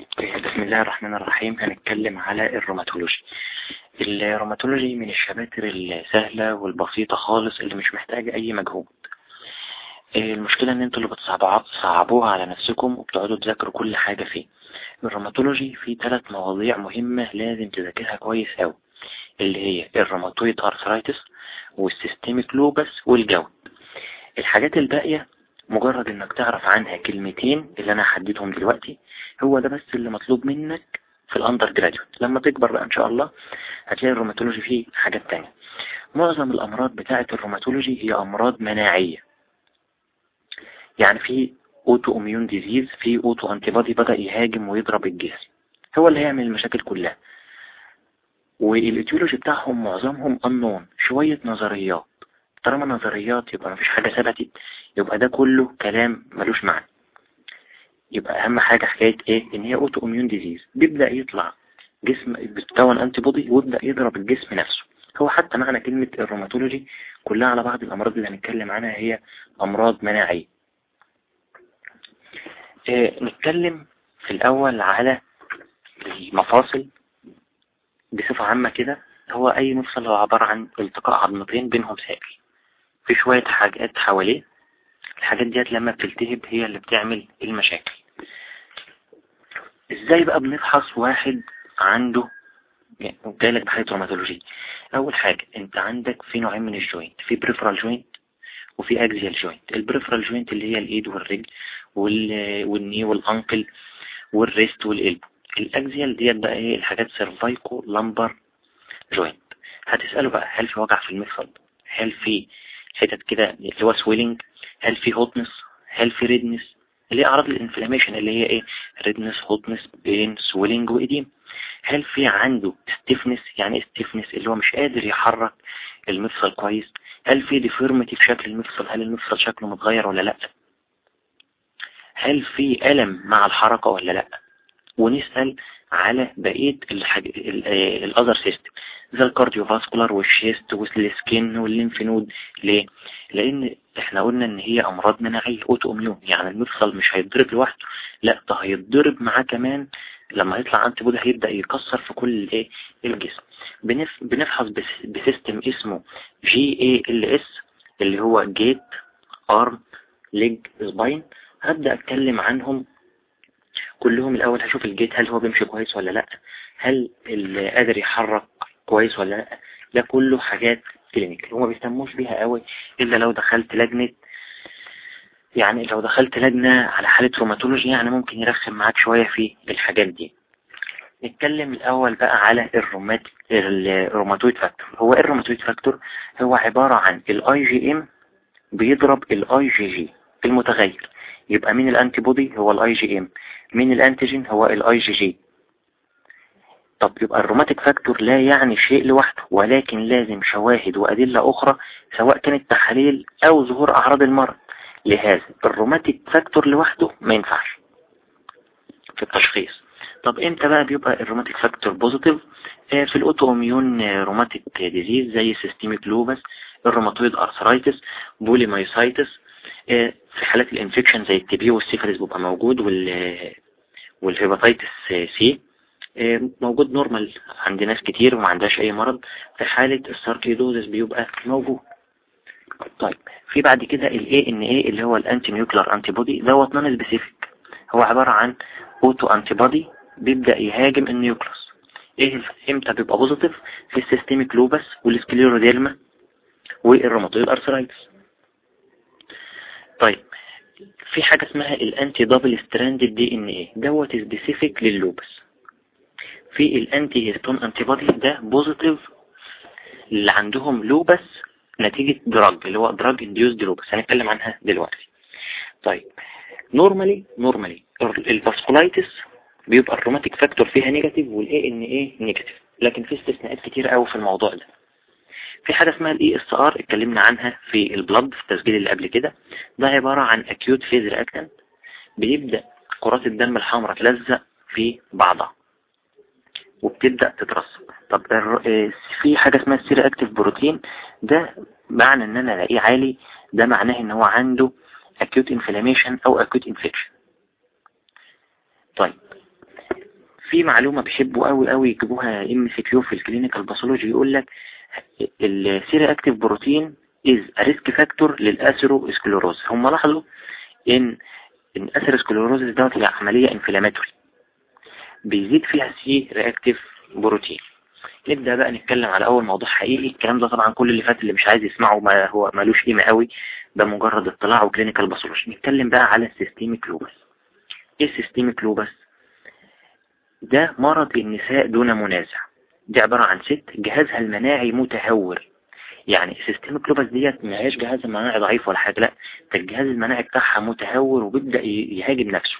بسم الله الرحمن الرحيم. هنتكلم على ال rheumatology. ال rheumatology من ال chapters السهلة والبسيطة خالص اللي مش محتاجة أي مجهود. المشكلة إن أنتوا اللي بتصعبوها على نفسكم وبتقعدوا تذاكروا كل حاجة فيه. ال rheumatology فيه ثلاث مواضيع مهمة لازم تذاكرها كويس أوي. اللي هي ال rheumatoid arthritis وال systemic lupus وال gout. الحاجات الباقية مجرد إنك تعرف عنها كلمتين اللي أنا هحددهم دلوقتي هو ده بس اللي مطلوب منك في ال undergraduate لما تكبر بقى إن شاء الله هتلاقي ال rheumatology فيه حاجات تانية. معظم الأمراض بتاعة ال rheumatology هي أمراض مناعية. يعني في autoimmune disease في autoantibody بدأ يهاجم ويضرب الجسم. هو اللي هيعمل المشاكل كلها. وال etiology بتاعهم معظمهم انون شوية نظريات. طالما نظريات يبقى مفيش حاجة ثبتت يبقى ده كله كلام ملوش معنى. يبقى أهم حاجة حكاية إيه؟ إن هي autoimmune disease بيبدأ يطلع جسم بتكون antibody ويبدأ يضرب الجسم نفسه. هو حتى معنى كلمة ال rheumatology كلها على بعض الأمراض اللي هنتكلم عنها هي أمراض مناعية. إيه نتكلم في الأول على المفاصل بصفة عامة كده. هو أي مفصل هو عبارة عن التقاء عظمتين بينهم سائل في شوية حاجات حواليه. الحاجات ديت لما بتلتهب هي اللي بتعمل المشاكل. إزاي بقى بنفحص واحد عنده جايلك بحالة rheumatology أول حاجة أنت عندك في نوعين من ال joint في peripheral joint وفي axial joint ال peripheral joint اللي هي الإيد والرجل وال knee وال ankle وال wrist والقلب. ال axial ديت بقى إيه؟ الحاجات cervico lumbar joint هتسأله بقى هل في وجع في المفصل؟ هل في حتت كده اللي هو swelling هل في hotness هل في redness اللي هي أعراض ال inflammation اللي هي إيه؟ redness hotness pain swelling و edema هل في عنده stiffness يعني إيه stiffness اللي هو مش قادر يحرك المفصل كويس. هل في deformity في شكل المفصل؟ هل المفصل شكله متغير ولا لأ؟ هل في ألم مع الحركة ولا لأ؟ ونسأل على بقية ال other system زي الكارديوفاسكولار والشيست والسكين والليمفنود ليه؟ لأن إحنا قلنا إن هي أمراض مناعية autoimmune يعني المفصل مش هيتضرب لوحده لا ده هيتضرب معاه كمان لما يطلع antibody هيبدأ يكسر في كل الايه الجسم. بنف... بنفحص بس... ب system اسمه GALS اللي هو gait arm leg spine هبدأ أتكلم عنهم كلهم الأول هشوف ال gait هل هو بيمشي كويس ولا لأ هل اللي قادر يحرك كويس ولا لأ ده كله حاجات clinical وما بيهتموش بيها قوي إلا لو دخلت لجنة يعني لو دخلت لجنة على حالة rheumatology يعني ممكن يرخم معاك شوية في الحاجات دي. نتكلم الأول بقى على ال rheumat ال rheumatoid factor. هو ال rheumatoid factor هو عبارة عن الاي جي ام بيضرب الاي جي جي المتغير. يبقى مين ال antibody هو ال IgM مين ال antigen هو ال IgG طب يبقى ال rheumatic factor لا يعني شيء لوحده ولكن لازم شواهد وأدلة أخرى سواء كانت تحاليل أو ظهور أعراض المرض. لهذا ال rheumatic factor لوحده ما ينفعش في التشخيص. طب إمتى بقى بيبقى ال rheumatic factor positive في ال autoimmune rheumatic disease زي systemic lupus ال rheumatoid arthritis polymyositis في حالات ال infection زي ال TB وال syphilis بيبقى موجود وال وال hepatitis C موجود normal عند ناس كتير وما عندهاش أي مرض. في حالة ال sarcoidosis بيبقى موجود. طيب في بعد كده ANA اللي هو ال anti nuclear antibody دوت non specific هو عبارة عن autoantibody بيبدأ يهاجم ال nucleus إيه إمتى بيبقى positive في ال systemic lupus وال scleroderma وال rheumatoid arthritis. طيب في حاجة اسمها ال anti double strand DNA دوت specific لل lupus. في ال anti histone antibody ده positive اللي عندهم lupus نتيجة drug اللي هو drug induced lupus. هنتكلم عنها دلوقتي. طيب normally normally ال vasculitis بيبقى ال rheumatic factor فيها negative وال ANA negative لكن في استثناءات كتير قوي في الموضوع ده. في حاجة اسمها ال ESR اتكلمنا عنها في ال blood في التسجيل اللي قبل كده. ده عبارة عن acute phase reactant بيبدأ كرات الدم الحمراء تلزق في بعضها وبتبدأ تترسب. طب في حاجة اسمها ال C-reactive protein ده معنى إن أنا ألاقيه عالي. ده معناه إن هو عنده acute inflammation أو acute infection. طيب في معلومة بيحبوا قوي قوي يجيبوها MCQ في ال clinical pathology يقول لك ال C-reactive protein is risk factor لل atherosclerosis هم لاحظوا إن إن athero دوت هي عملية inflammatory بيزيد فيها C-reactive بروتين نبدأ بقى نتكلم على أول موضوع حقيقي. الكلام ده طبعا كل اللي فات اللي مش عايز يسمعه ما هو مالوش قيمة قوي. ده مجرد اطلاع و clinical pathology نتكلم بقى على ال systemic lupus إيه ال systemic lupus ده مرض النساء دون منازع. دي عبارة عن ست جهازها المناعي متهور. يعني systemic lupus ديت ما هياش جهاز المناعي ضعيف ولا حاجة لا ده الجهاز المناعي بتاعها متهور وبيبدأ يهاجم نفسه.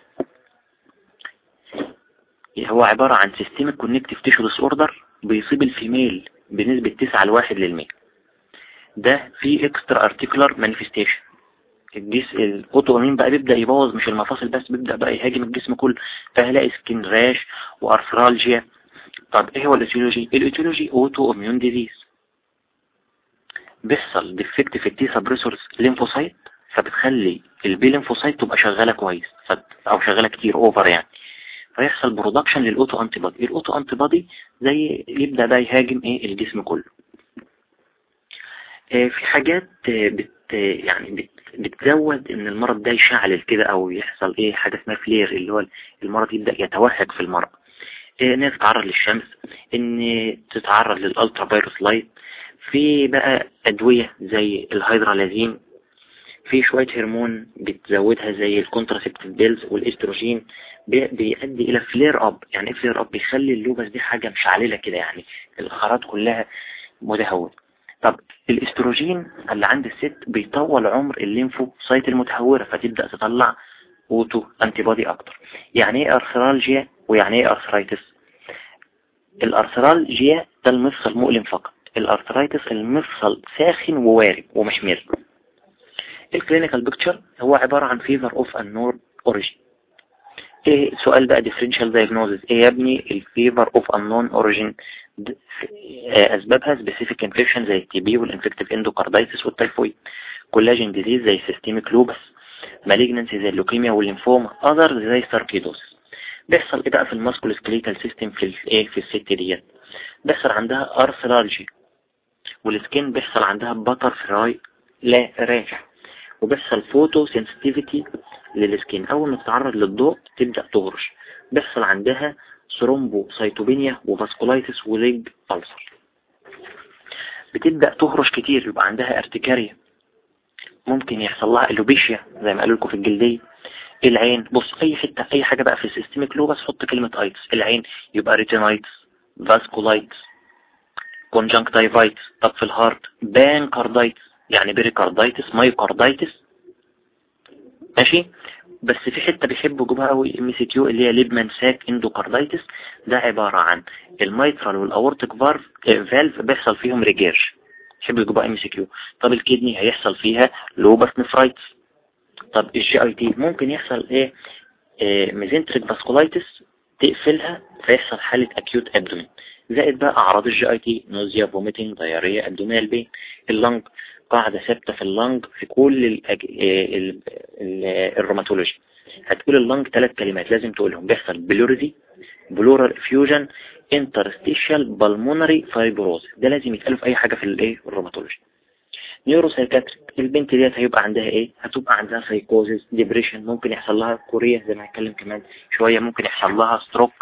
هو عبارة عن systemic connective tissue disorder بيصيب ال female بنسبة 9 لواحد للمية. ده في extra articular manifestation الجسم ال autoimmune بقى بيبدأ يبوظ مش المفاصل بس بيبدأ بقى يهاجم الجسم كله. فهلاقي skin rash و arthralgia طب إيه هو ال etiology ال etiology autoimmune disease بيحصل defect في ال T suppressors lymphocyte فبتخلي ال B lymphocyte تبقى شغالة كويس أو شغالة كتير over يعني. فيحصل production لل auto antibody ال auto antibody زي يبدأ بقى يهاجم إيه؟ الجسم كله. آه، في حاجات بت يعني بت بتزود إن المرض ده يشعلل كده أو يحصل إيه؟ حاجة اسمها flare اللي هو المرض يبدأ يتوهج في المرض. إيه ان تتعرض للشمس إن تتعرض لل ultraviolet light. في بقى أدوية زي ال hydralazine في شوية هرمون بتزودها زي ال contraceptive pills والإستروجين بيؤدي إلى flare up يعني إيه flare up بيخلي ال lupus دي حاجة مشعللة كده يعني الكرات كلها متهور طب الإستروجين اللي عند الست بيطول عمر ال lymphocyte المتهورة فتبدأ تطلع auto antibody أكتر. يعني إيه arthralgia ويعني إيه arthritis ال arthralgia ده المفصل مؤلم فقط. ال arthritis المفصل ساخن ووارم ومحمر ال clinical picture هو عبارة عن fever of unknown origin إيه سؤال بقى differential diagnosis إيه يا ابني ال fever of unknown origin أسبابها؟ specific infection زي ال TB وال infective endocarditis وال typhoid collagen disease زي systemic lupus malignancy زي ال leukemia وال lymphoma other زي sarcoidosis بيحصل إيه بقى في ال musculoskeletal system في الايه في الست ديت. بيحصل عندها arthralgia وال skin بيحصل عندها butterfly rash وبيحصل photosensitivity لل skin. أول ما تتعرض للضوء تبدأ تهرش. بيحصل عندها thrombocytopenia و vasculitis و leg ulcer بتبدأ تهرش كتير يبقى عندها urticaria ممكن يحصل لها alopecia زي ما قالوا لكم في الجلدية. العين بص أي حتة أي حاجة بقى في ال systemic lupus حط كلمة itis العين يبقى retinitis vasculitis conjunctivitis طب في ال heart pancarditis يعني pericarditis myocarditis ماشي؟ بس في حتة بيحبوا يجيبوها قوي MCQ اللي هي Libman Sacks endocarditis ده عبارة عن ال mitral وال aortic valve بيحصل فيهم regurge يحبوا يجيبوها MCQ؟ طب ال kidney هيحصل فيها lupus nephritis. طب ال GIT ممكن يحصل إيه, إيه mesenteric vasculitis تقفلها فيحصل حالة acute abdomen زائد بقى أعراض ال GIT nausea vomiting diarrhea abdominal pain ال lung قاعدة ثابتة في ال lung في كل. ال... ال... ال rheumatology. هتقول ال lung ثلاث كلمات لازم تقولهم. بيحصل pleurisy pleural effusion interstitial pulmonary fibrosis. ده لازم يتقالوا في أي حاجة في الإيه؟ ال rheumatology. neuropsychiatric البنت ديت هيبقى عندها إيه؟ هتبقى عندها psychosis depression ممكن يحصل لها chorea زي ما هنتكلم كمان شوية ممكن يحصل لها stroke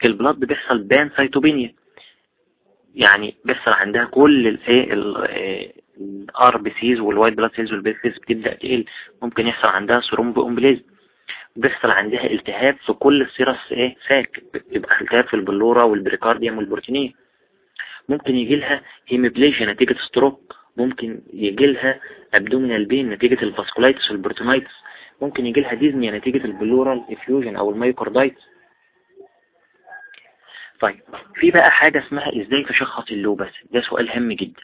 في ال blood بيحصل pancytopenia يعني بيحصل عندها كل الايه ال RBCs وال white blood cells وال platelets بتبدأ تقل. ممكن يحصل عندها thromboembolism بيحصل عندها التهاب في كل ال serous إيه sac. يبقى التهاب في ال pleura وال pericardium وال peritoneum. ممكن يجي لها hemiplegia نتيجة stroke. ممكن يجي لها abdominal pain نتيجة ال vasculitis وال peritonitis ممكن يجي لها dyspnea نتيجة ال pleural effusion أو ال myocarditis طيب في بقى حاجة اسمها إزاي تشخص ال lupus؟ ده سؤال هام جدا.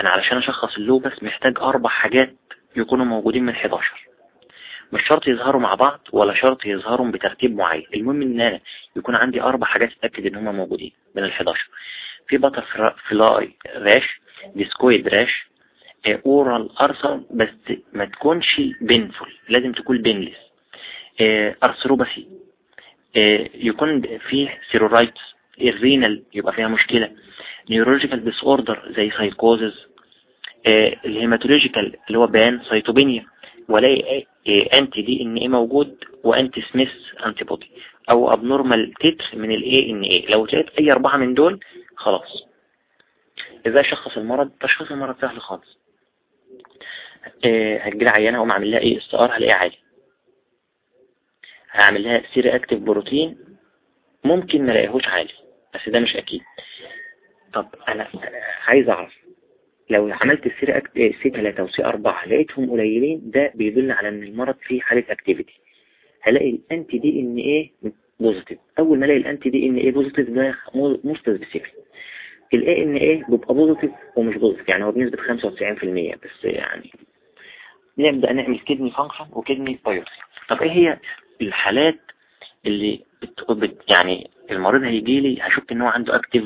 أنا علشان أشخص ال lupus محتاج أربع حاجات يكونوا موجودين من 11 مش شرط يظهروا مع بعض ولا شرط يظهروا بترتيب معين. المهم إن أنا يكون عندي أربع حاجات أتأكد إن هم موجودين من ال 11 في butterfly rash discoid rash oral ulcer بس ما تكونش painful لازم تكون painless arthropathy آه، يكون فيه serositis ال renal يبقى فيها مشكلة. neurological disorder زي psychosis ال hematological اللي هو pan وألاقي anti DNA موجود و anti Smith antibody أو abnormal titer من ال ANA لو لقيت أي أربعة من دول خلاص. إزاي شخص المرض تشخيص المرض سهل خالص. آه هتجيلي عيانة أقوم أعمل لها إيه؟ ESR هلاقيها عالي هعمل لها C reactive protein ممكن ما ألاقيهوش عالي بس ده مش أكيد. طب أنا عايز أعرف لو عملت ال C react... C 3 و C 4 لقيتهم قليلين ده بيدل على إن المرض فيه حالة activity هلاقي ال anti DNA positive أول ما ألاقي ال anti-DNA positive ده more specific ال ANA بيبقى positive ومش positive يعني هو بنسبة 95% بس يعني نبدأ نعمل kidney function و kidney biopsy طب إيه هي الحالات اللي بت... بت... يعني المريض هيجي لي هشك إن هو عنده active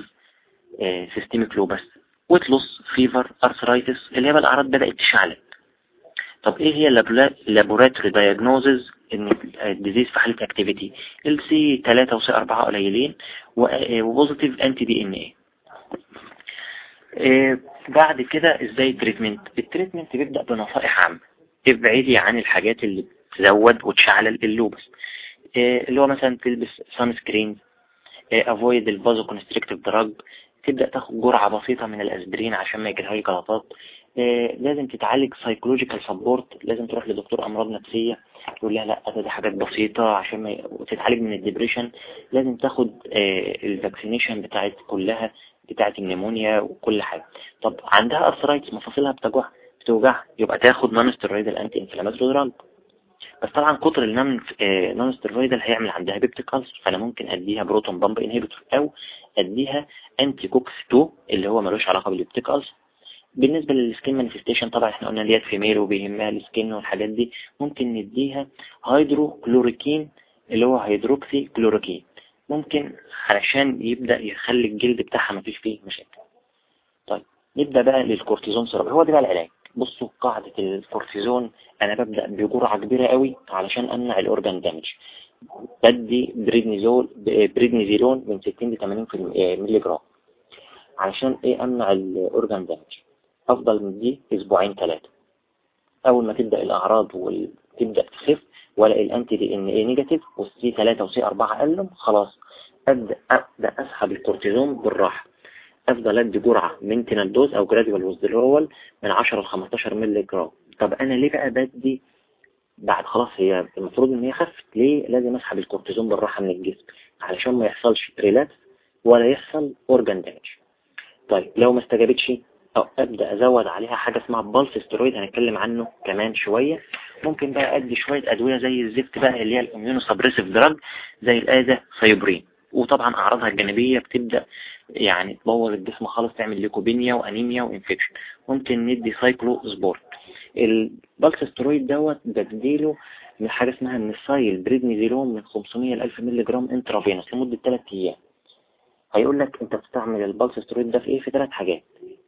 systemic lupus weight loss fever arthritis اللي هي الأعراض بدأت تشعلل طب إيه هي ال laboratory diagnosis إن ال disease في حالة activity ال C 3 و C 4 قليلين و positive anti-DNA بعد كده إزاي ال treatment ال treatment بيبدأ بنصائح عامة. ابعدي عن الحاجات اللي تزود وتشعلل ال lupus. إيه اللي هو مثلا تلبس sunscreen avoid ال vasoconstrictive drug تبدأ تاخد جرعة بسيطة من الأسبرين عشان ما يجريها جلطات إيه لازم تتعالج psychological support لازم تروح لدكتور أمراض نفسية يقول لها لا دي حاجات بسيطة عشان ما وتتعالج من ال depression لازم تاخد إيه ال vaccination بتاعت كلها بتاعت ال pneumonia وكل حاجة. طب عندها arthritis مفاصلها بتوجع بتوجع يبقى تاخد non-steroidal anti-inflammatory drug بس طبعا كتر ال non-steroidal هيعمل عندها peptic ulcer فأنا ممكن أديها proton pump inhibitor أو أديها anti COX 2 اللي هو ملوش علاقة بال peptic ulcer بالنسبة لل skin manifestation طبعا إحنا قلنا ديت female وبيهمها ال skin والحاجات دي. ممكن نديها hydrochloroquine اللي هو هيدروكسي كلوروكين ممكن علشان يبدأ يخلي الجلد بتاعها ما فيش فيه مشاكل. طيب نبدأ بقى للكورتيزون therapy هو ده بقى العلاج. بصوا قاعدة الكورتيزون أنا ببدأ بجرعة كبيرة قوي علشان أمنع ال organ damage. بدي prednisol prednisolone من 60 ل 80 مللي جرام علشان إيه أمنع ال organ damage. أفضل مدي أسبوعين ثلاثة أول ما تبدأ الأعراض وتبدأ تخف ولا ال anti-DNA negative وال C 3 و C 4 قلم خلاص ابدأ أبدأ أسحب الكورتيزون بالراحة. أفضل أدي جرعة maintenance dose أو gradual withdrawal من 10 ل 15 مللي جرام. طب أنا ليه بقى بدي بعد خلاص هي المفروض إن هي خفت؟ ليه لازم أسحب الكورتيزون بالراحة من الجسم؟ علشان ما يحصلش relapse ولا يحصل organ damage طيب لو ما استجابتش أو أبدأ أزود عليها حاجة اسمها pulse steroid هنتكلم عنه كمان شوية. ممكن بقى أدي شوية أدوية زي الزفت بقى اللي هي ال immunosuppressive drug زي ال azathioprine وطبعا أعراضها الجانبية بتبدأ يعني تبوظ الجسم خالص تعمل leukopenia وأنيميا و infection. ممكن ندي cyclosporine ال pulse steroid دوت بديله من حاجة اسمها ال methylprednisolone من 500 ل 1000 مللي جرام intravenous لمدة 3 أيام. هيقول لك أنت بتستعمل ال pulse steroid ده في إيه؟ في ثلاث حاجات.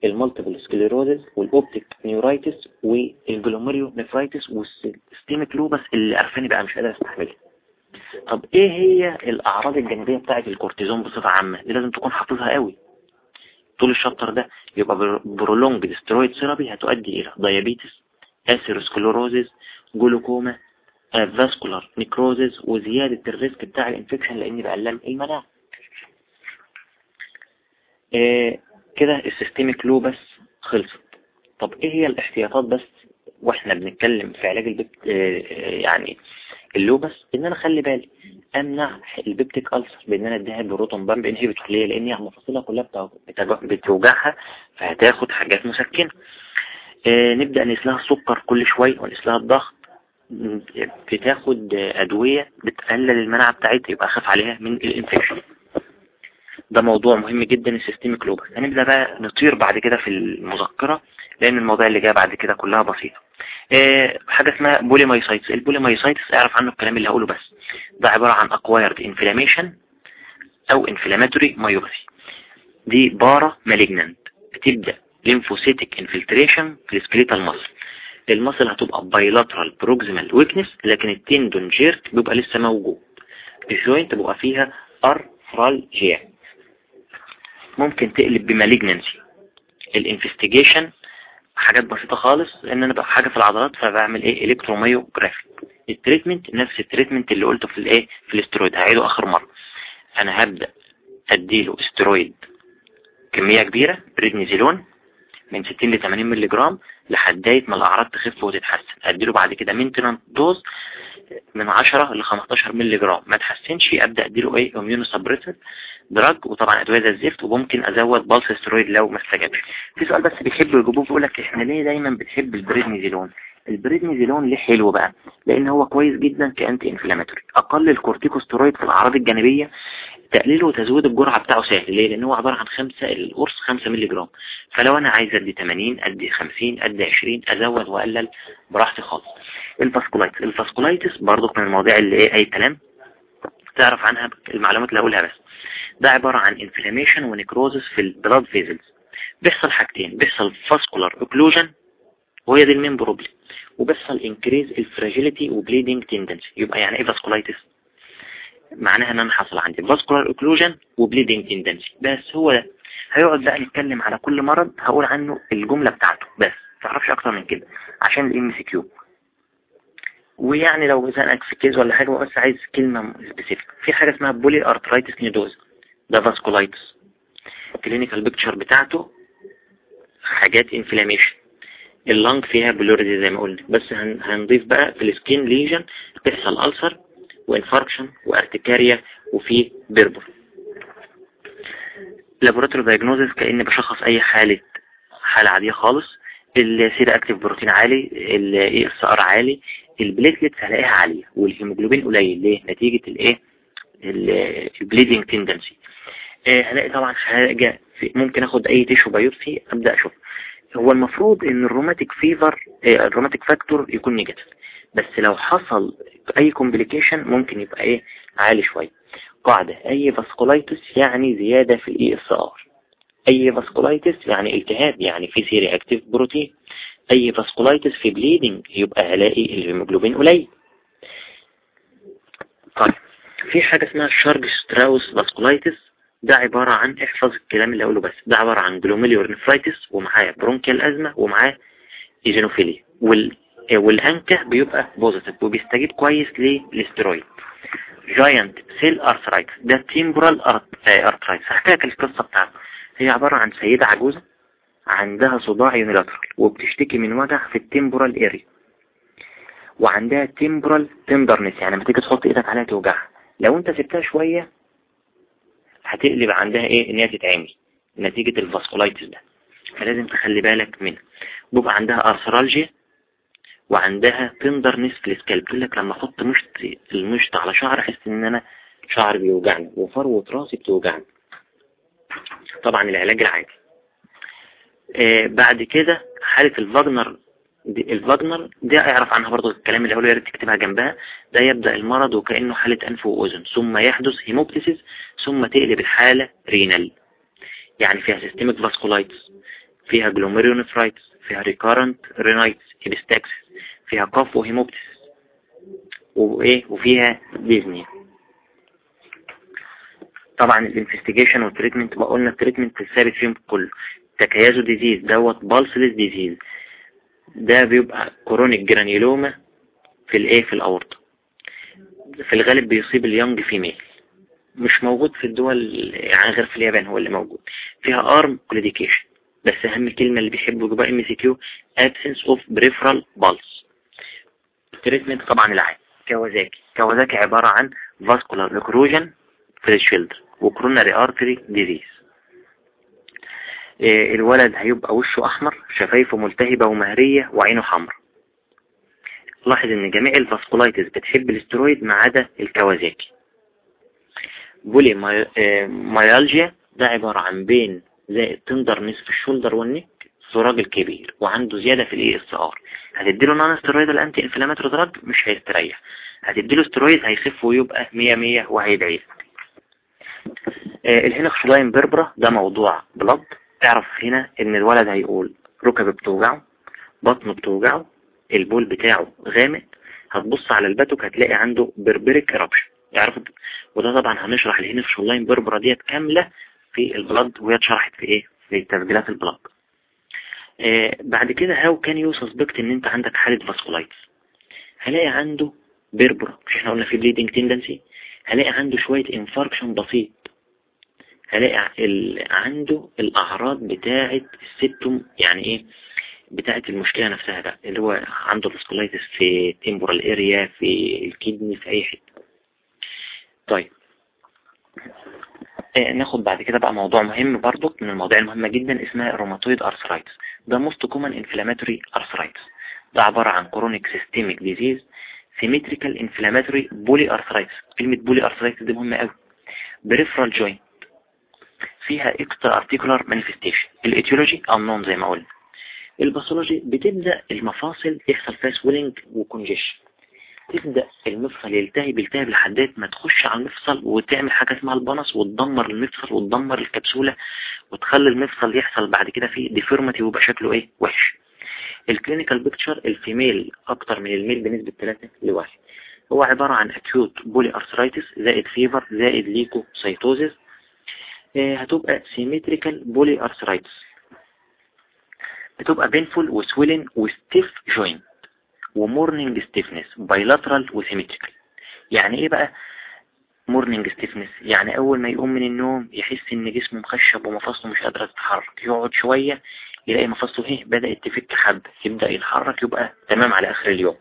ال multiple sclerosis وال optic neuritis وال glomerulonephritis وال systemic lupus اللي عارفاني بقى مش قادر أستحملها. طب إيه هي الأعراض الجانبية بتاعة الكورتيزون بصفة عامة؟ دي لازم تكون حافظها قوي. طول ال chapter ده يبقى prolonged steroid therapy هتؤدي إلى diabetes atherosclerosis glaucoma vascular necrosis وزيادة ال risk بتاع ال infection لأن بقلل المناعة. إيه كده لو بس خلصت. طب إيه هي الاحتياطات بس وإحنا بنتكلم في علاج البيبت إيه يعني ال lupus إن أنا أخلي بالي أمنع ال peptic ulcer بإن أنا أديها proton pump inhibitor ليه لأن يعني مفاصلها كلها بتوجعها فهتاخد حاجات مسكنة. إيه نبدأ نقيس لها السكر كل شوية ونقيس لها الضغط. بتاخد أدوية بتقلل المناعة بتاعتها يبقى أخاف عليها من ال infection. ده موضوع مهم جدا ال systemic lupus. هنبدأ بقى نطير بعد كده في المذكرة. لأن المواضيع اللي جاية بعد كده كلها بسيطة. إيه حاجة اسمها polymyositis ال polymyositis اعرف عنه الكلام اللي هقوله بس. ده عبارة عن acquired inflammation أو inflammatory myopathy. دي paramalignant بتبدأ lymphocytic infiltration في ال skeletal muscle ال muscle هتبقى bilateral proximal weakness لكن ال tendon jerk بيبقى لسه موجود. ال joint بيبقى فيها arthralgia ممكن تقلب ب malignancy. ال investigation حاجات بسيطة خالص ان أنا بقى حاجة في العضلات فبعمل إيه؟ electromyography ال treatment نفس ال treatment اللي قلته في الايه في الاسترويد. هعيده آخر مرة. أنا هبدأ أديله استرويد كمية كبيرة بريدنيزيلون من 60 ل 80 مللي جرام لحد ما الأعراض تخف وتتحسن. اديله بعد كده maintenance dose من 10 ل 15 مللي جرام ما تحسنش أبدأ أديله إيه؟ immunosuppressor drug وطبعا أدوية زي الزفت وممكن أزود pulse steroid لو ما استجابش في سؤال بس بيحبوا يجيبوه بيقول لك إحنا ليه دايما بنحب ال prednisolone ال prednisolone ليه حلو بقى؟ لأن هو كويس جدا ك anti-inflammatory أقل الكورتيكوستيرويد في الأعراض الجانبية تقليله وتزويد الجرعة بتاعه سهل. ليه؟ لأن هو عبارة عن خمسة القرص خمسة ملي جرام. فلو أنا عايز أدي 80 أدي 50 أدي 20 أزود وأقلل براحتي خالص. ال vasculitis. ال vasculitis برضو من المواضيع اللي إيه أي كلام تعرف عنها المعلومات اللي هقولها بس. ده عبارة عن inflammation و necrosis في ال blood vessels بيحصل حاجتين. بيحصل vascular occlusion وهي دي ال main problem. وبيحصل increase ال fragility و bleeding tendency يبقى يعني إيه vasculitis معناها ان أنا حصل عندي vascular occlusion و bleeding tendency بس هو ده هيقعد بقى نتكلم على كل مرض هقول عنه الجملة بتاعته بس تعرفش أكتر من كده عشان ال MCQ ويعني لو زنقك في case ولا حاجة بس عايز كلمة specific في حاجة اسمها polyarteritis nodosa ده vasculitis ال clinical picture بتاعته حاجات inflammation ال lung فيها pleurisy زي ما قلنا بس هنضيف بقى في ال skin lesion بيحصل ulcer و infarction و urticaria وفي purpura laboratory diagnosis كأن بشخص أي حالة حالة عادية خالص. ال C-reactive protein عالي ال ESR عالي ال platelets هلاقيها عالية والهيموجلوبين قليل. ليه؟ نتيجة الايه ال bleeding tendency هلاقي طبعا حاجة ممكن آخد أي tissue biopsy أبدأ أشوف. هو المفروض إن ال rheumatic fever ال rheumatic factor يكون negative بس لو حصل أي complication ممكن يبقى إيه؟ عالي شوية. قاعدة. أي vasculitis يعني زيادة في ال ESR أي vasculitis يعني التهاب يعني في C-reactive protein أي vasculitis في bleeding يبقى هلاقي الهيموجلوبين قليل. طيب في حاجة اسمها Churg-Strauss vasculitis ده عبارة عن احفظ الكلام اللي اقوله بس ده عبارة عن glomerulonephritis ومعاه bronchial asthma ومعاه eosinophilia وال وال ANCA بيبقى positive وبيستجيب كويس لل steroid giant cell arteritis ده temporal arteritis هحكي لك القصة بتاعته. هي عبارة عن سيدة عجوزة عندها صداع unilateral وبتشتكي من وجع في ال temporal area وعندها temporal tenderness يعني لما تيجي تحط إيدك عليها توجعها. لو انت سبتها شوية هتقلب عندها إيه؟ إن هي تتعمي نتيجة ال vasculitis ده. فلازم تخلي بالك منها. بيبقى عندها arthralgia وعندها tenderness في ال scalp تقول لك لما أحط مشط المشط على شعر احس ان أنا شعر بيوجعني وفروة راسي بتوجعني. طبعا العلاج العادي. آه بعد كده حالة ال Wegener ال Wegener دي اعرف عنها برضو الكلام اللي هقوله يا ريت تكتبها جنبها. ده يبدأ المرض وكأنه حالة أنف وأذن. ثم يحدث hemoptysis ثم تقلب الحالة renal. يعني فيها systemic vasculitis فيها glomerulonephritis فيها recurrent rhinitis epistaxis فيها cough و hemoptysis وإيه؟ وفيها dyspnea طبعا ال investigation وال treatment بقى قلنا ال treatment الثابت فيهم كله. Takayasu disease دوت pulseless disease ده بيبقى chronic granuloma في الإيه؟ في الأورطة. في الغالب بيصيب ال young female مش موجود في الدول يعني غير في اليابان هو اللي موجود. فيها arm claudication بس أهم كلمة اللي بيحبوا يجيبوها MCQ absence of peripheral pulse. ال treatment طبعا العادي Kawasaki Kawasaki عبارة عن vascular occlusion في ال children و coronary artery disease الولد هيبقى وشه أحمر شفايفه ملتهبة ومهرية وعينه حمر لاحظ إن جميع ال vasculitis بتحب الاسترويد ما عدا ال Kawasaki polymyalgia ده عبارة عن pain زي ال tenderness of ال shoulder وال neck في راجل كبير وعنده زيادة في ال ESR هتديله non-steroidal anti-inflammatory drug مش هيستريح. هتديله استرويد هيخف ويبقى 100 100 وهيدعي. آه ال Henoch-Schonlein purpura ده موضوع blood تعرف هنا إن الولد هيقول ركبة بتوجعه بطنه بتوجعه البول بتاعه غامق. هتبص على ال buttock هتلاقي عنده purpuric rash يعرفوا وده طبعا هنشرح ال Henoch-Schonlein purpura ديت كاملة في ال blood وهي اتشرحت في إيه؟ في تسجيلات ال blood آه بعد كده how can you suspect إن أنت عندك حالة vasculitis هلاقي عنده purpura مش إحنا قلنا في bleeding tendency هلاقي عنده شوية infarction بسيط. هلاقي عنده الأعراض بتاعة ال symptom يعني إيه؟ بتاعة المشكلة نفسها بقى اللي هو عنده ال vasculitis في temporal area في ال kidney في أي حتة. طيب. ناخد بعد كده بقى موضوع مهم برضو من المواضيع المهمة جدا اسمها rheumatoid arthritis ده most common inflammatory arthritis ده عبارة عن chronic systemic disease symmetrical inflammatory polyarthritis كلمة polyarthritis دي مهمة قوي. peripheral joint فيها extra-articular manifestation ال etiology unknown زي ما قلنا. ال pathology بتبدأ المفاصل يحصل فيها swelling و congestion تبدأ المفصل يلتهب يلتهب لحد ما تخش على المفصل وتعمل حاجة اسمها ال pannus وتدمر المفصل وتدمر الكبسولة وتخلي المفصل يحصل بعد كده فيه deformity ويبقى شكله إيه؟ وحش. ال clinical picture ال female أكتر من ال male بنسبة 3 لواحد. هو عبارة عن acute polyarthritis زائد fever زائد leukocytosis آه، هتبقى symmetrical polyarthritis بتبقى بينفول وسويلن وستيف جوينت ومورنينج ستيفنس بايلاترال وسيمتريكال يعني إيه بقى morning stiffness يعني أول ما يقوم من النوم يحس إن جسمه مخشب ومفاصله مش قادرة تتحرك. يقعد شوية يلاقي مفاصله إيه؟ بدأت تفك حبة يبدأ يتحرك يبقى تمام على آخر اليوم.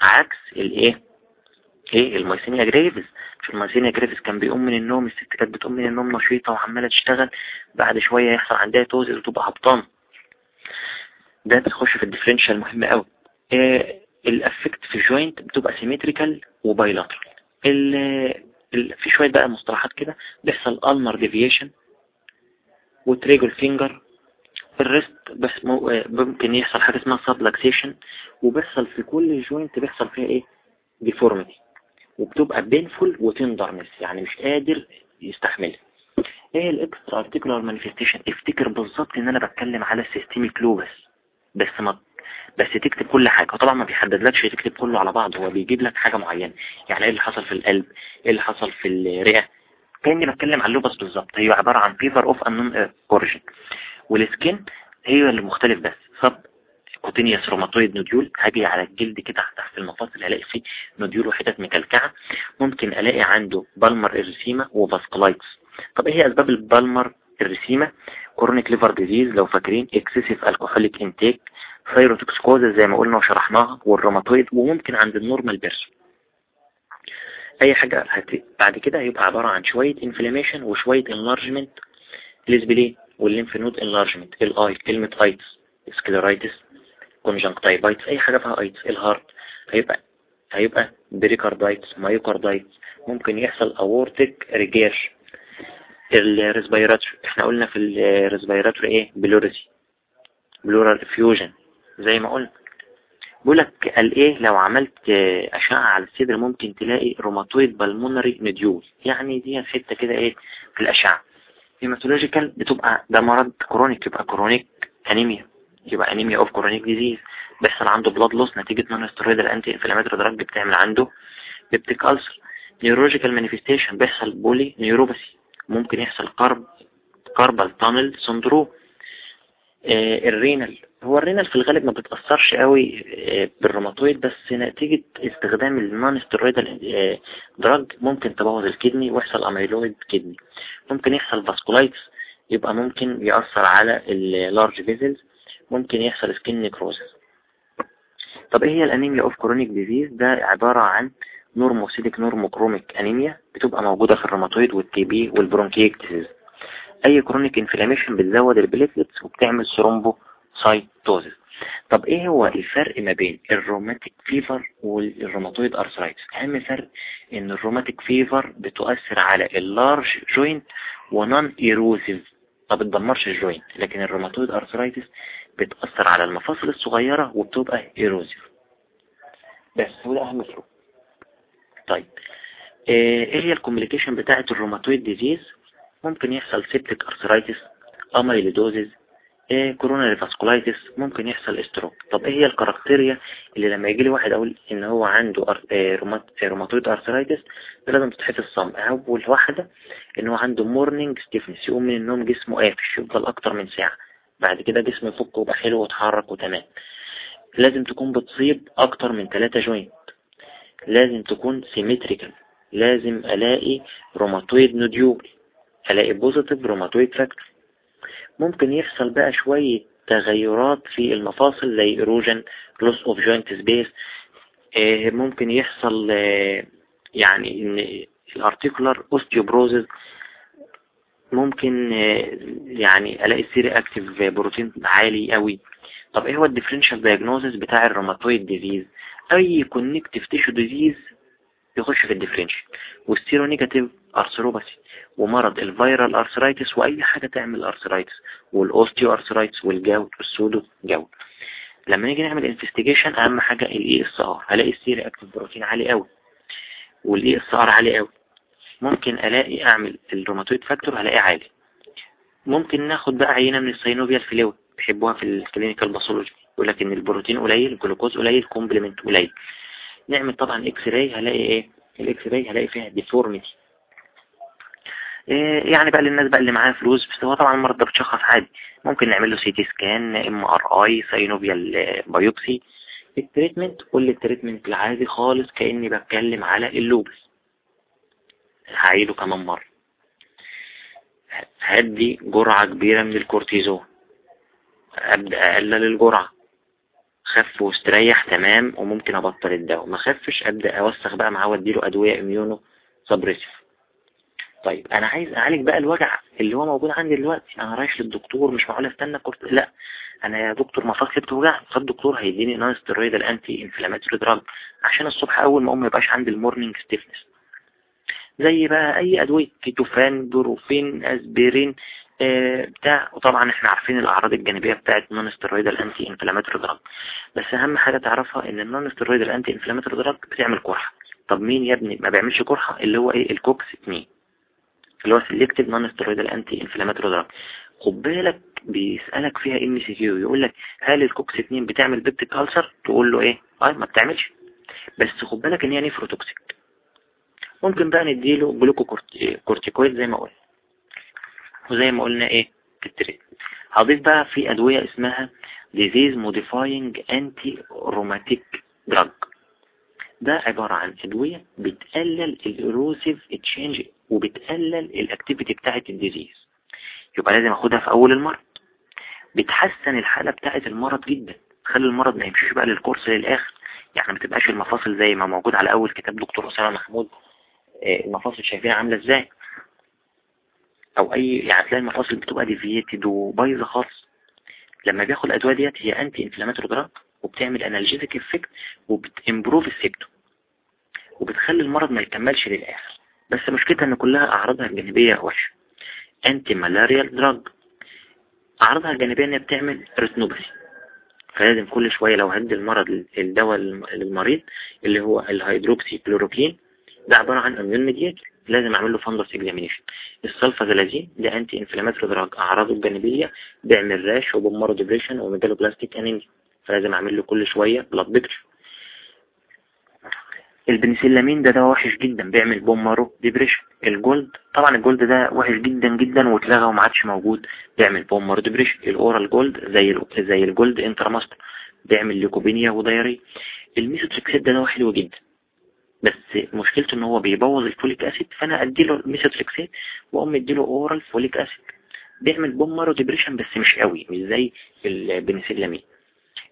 عكس الايه إيه؟ ال myasthenia gravis مش ال myasthenia gravis كان بيقوم من النوم الست كانت بتقوم من النوم نشيطة وعمالة تشتغل بعد شوية يحصل عندها توزن وتبقى هبطان ده بتخش في ال differential مهم قوي إيه ال effect في ال joint بتبقى symmetrical و bilateral في شوية بقى مصطلحات كده بيحصل ulnar deviation و trigger finger ال wrist بس ممكن يحصل حاجة اسمها subluxation وبيحصل في كل joint بيحصل فيها إيه؟ deformity وبتبقى painful و tenderness يعني مش قادر يستحملها. إيه ال extra articular manifestation افتكر بالظبط إن أنا بتكلم على ال systemic lupus بس ما بس تكتب كل حاجة. وطبعا ما بيحددلكش تكتب كله على بعض. هو بيجيب لك حاجة معينة. يعني إيه اللي حصل في القلب؟ إيه اللي حصل في الرئة؟ كأني بتكلم عن ال lupus بالظبط. هي عبارة عن fever of unknown origin وال skin هي اللي مختلف بس. subcutaneous rheumatoid nodule. هاجي على الجلد كده تحت المفاصل الاقي فيه nodule وحتت مكلكعة. ممكن ألاقي عنده palmar erythema و vasculitis طب إيه هي أسباب ال palmar erythema chronic liver disease لو فاكرين excessive alcoholic intake thyrotoxicosis زي ما قلنا وشرحناها والروماتويد وممكن عند ال normal person أي حاجة هت... بعد كده هيبقى عبارة عن شوية inflammation وشوية enlargement ال spleen وال lymph node enlargement ال eye كلمة itis scleritis conjunctivitis أي حاجة فيها itis ال heart هيبقى هيبقى pericarditis myocarditis ممكن يحصل aortic regurge ال respiratory إحنا قلنا في ال respiratory إيه؟ pleurisy pleural effusion. زي ما قلنا. بيقولك قال إيه؟ لو عملت أشعة على الصدر ممكن تلاقي rheumatoid pulmonary nodule يعني دي حتة كده إيه؟ في الأشعة. hematological بتبقى ده مرض chronic. يبقى chronic anemia. يبقى anemia of chronic disease بيحصل عنده blood loss نتيجة non steroidal anti inflammatory drug بتعمل عنده. peptic ulcer neurological manifestation بيحصل polyneuropathy ممكن يحصل قرب carpal tunnel syndrome آه ال renal. هو ال renal في الغالب ما بتأثرش قوي آه بالروماتويد بس نتيجة استخدام ال non steroidal آه drug ممكن تبوظ ال kidney ويحصل amyloid kidney. ممكن يحصل vasculitis يبقى ممكن يأثر على ال large vessels ممكن يحصل skin necrosis طب إيه هي ال anemia of chronic disease ده عبارة عن normocytic normochromic anemia بتبقى موجودة في ال rheumatoid وال TB وال bronchiectasis أي chronic inflammation بتزود ال platelets وبتعمل thrombocytosis طب إيه هو الفرق ما بين ال rheumatic fever وال rheumatoid arthritis أهم فرق إن ال rheumatic fever بتؤثر على ال large joint و non erosive ما بتدمرش ال joint لكن ال rheumatoid arthritis بتأثر على المفاصل الصغيرة وبتبقى erosive بس هو ده أهم فروق. طيب. إيه هي ال complication بتاعة ال rheumatoid disease ممكن يحصل septic arthritis amyloidosis إيه coronary vasculitis ممكن يحصل stroke طب إيه هي ال criteria اللي لما يجي لي واحد أقول إن هو عنده إيه rheumatoid arthritis لازم تتحفظ صم أول واحدة إن هو عنده morning stiffness يقوم من النوم جسمه قافش يفضل أكتر من ساعة. بعد كده جسمه يفك ويبقى حلو ويتحرك وتمام. لازم تكون بتصيب أكتر من 3 joint لازم تكون symmetrical لازم ألاقي rheumatoid nodule ألاقي positive rheumatoid factor ممكن يحصل بقى شوية تغيرات في المفاصل زي erosion loss of joint space ممكن يحصل آه، يعني إن ال articular osteoporosis ممكن آه، يعني ألاقي ال C reactive protein عالي قوي طب إيه هو ال differential diagnosis بتاع ال rheumatoid disease أي connective tissue disease يخش في ال differential وال seronegative arthropathy ومرض ال viral arthritis وأي حاجة تعمل arthritis وال osteoarthritis وال gout وال pseudogout لما نيجي نعمل investigation أهم حاجة ال ESR هلاقي ال C reactive protein عالي قوي وال ESR عالي قوي ممكن ألاقي أعمل ال rheumatoid factor هلاقيه عالي. ممكن ناخد بقى عينة من ال synovial fluid بيحبوها في ال clinical pathology. يقول لك إن البروتين قليل الجلوكوز قليل complement قليل. نعمل طبعا X-ray هلاقي إيه؟ ال X-ray هلاقي فيها deformity إيه يعني بقى للناس بقى اللي معاها فلوس بس هو طبعا المرض ده بتشخص عادي. ممكن نعمل له CT scan MRI synovial biopsy ال treatment كل ال treatment العادي خالص كأني بتكلم على ال lupus. هعيده كمان مرة. هدي جرعة كبيرة من الكورتيزون. أبدأ أقلل الجرعة خف واستريح تمام وممكن أبطل الدواء. ما خفش أبدأ أوسخ بقى معاه وأديله أدوية immunosuppressive. طيب أنا عايز أعالج بقى الوجع اللي هو موجود عندي دلوقتي. أنا رايح للدكتور مش معقول أستنى كورت؟ لا أنا يا دكتور مفاصلي بتوجعني فالدكتور هيديني non steroidal anti inflammatory drug عشان الصبح أول ما أقوم ما يبقاش عندي ال morning stiffness زي بقى أي أدوية كيتوفان دوروفين أسبرين آه بتاع. وطبعا إحنا عارفين الأعراض الجانبية بتاعت non steroidal anti inflammatory drug بس أهم حاجة تعرفها إن ال non steroidal anti inflammatory drug بتعمل قرحة طب مين يا ابني ما بيعملش قرحة اللي هو إيه؟ ال COX 2 اللي هو selective non steroidal anti inflammatory drug خد بالك بيسألك فيها MCQ يقول لك هل ال COX 2 بتعمل peptic ulcer تقول له إيه؟ آه ما بتعملش. بس خد بالك إن هي nephrotoxic ممكن بقى نديله glucocorticoid زي ما قلنا. وزي ما قلنا إيه؟ في ال thyroid. هضيف بقى في أدوية اسمها disease modifying anti rheumatic drug. ده عبارة عن أدوية بتقلل ال erosive change وبتقلل ال activity بتاعة ال disease. يبقى لازم أخدها في أول المرض. بتحسن الحالة بتاعة المرض جدا. تخلي المرض ما يمشيش بقى لل course للآخر. يعني ما تبقاش المفاصل زي ما موجود على أول كتاب دكتور أسامة محمود. المفاصل شايفينها عاملة إزاي؟ أو اي يعني تلاقي المفاصل بتبقى deviated وبايظة خالص. لما بياخد الأدوية ديت هي anti inflammatory drug وبتعمل analgesic effect وبت improve ال symptom وبتخلي المرض ما يكملش للآخر. بس مشكلتها إن كلها أعراضها الجانبية وحشة. anti malarial drug أعراضها الجانبية انها بتعمل retinopathy فلازم كل شوية لو هدي المرض الدواء للمريض اللي هو الهيدروكسي كلوروكين ده عبارة عن immune mediator لازم أعمل له fundus examination السلفازلازين ده anti inflammatory drug أعراضه الجانبية بيعمل rash و bone marrow depression و megaloblastic anemia فلازم أعمل له كل شوية blood picture البنسلامين ده ده وحش جدا بيعمل bone marrow depression ال gold طبعا ال gold ده وحش جدا جدا واتلغى وما عادش موجود بيعمل bone marrow depression ال oral gold زي زي ال gold intramuscular بيعمل leukopenia و diarrhea ال methotrexate ده, ده حلو جدا. بس مشكلته إن هو بيبوظ ال folic acid فأنا أديله ميثوتريكسيت وأقوم اديله oral folic acid. بيعمل bone marrow depression بس مش قوي مش زي البنسلامين.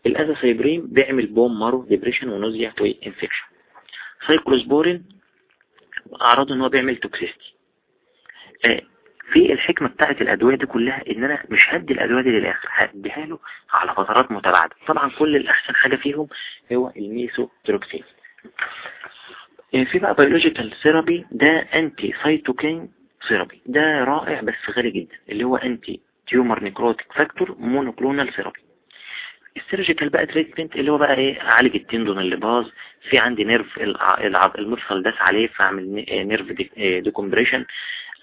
ال azathioprine بيعمل bone marrow depression و nausea و infection cyclosporine أعراضه إن هو بيعمل toxicity آه في الحكمة بتاعت الأدوية دي كلها إن أنا مش هدي الأدوية دي للآخر هديها له على فترات متباعدة. طبعا كل الأحسن حاجة فيهم هو الميثوتروكسين. في بقى biological therapy ده anti cytokine therapy ده رائع بس غالي جدا اللي هو anti tumor necrotic factor monoclonal therapy ال surgical بقى treatment اللي هو بقى إيه اعالج ال tendon اللي باظ في عندي nerve المفصل داس عليه فأعمل nerve decompression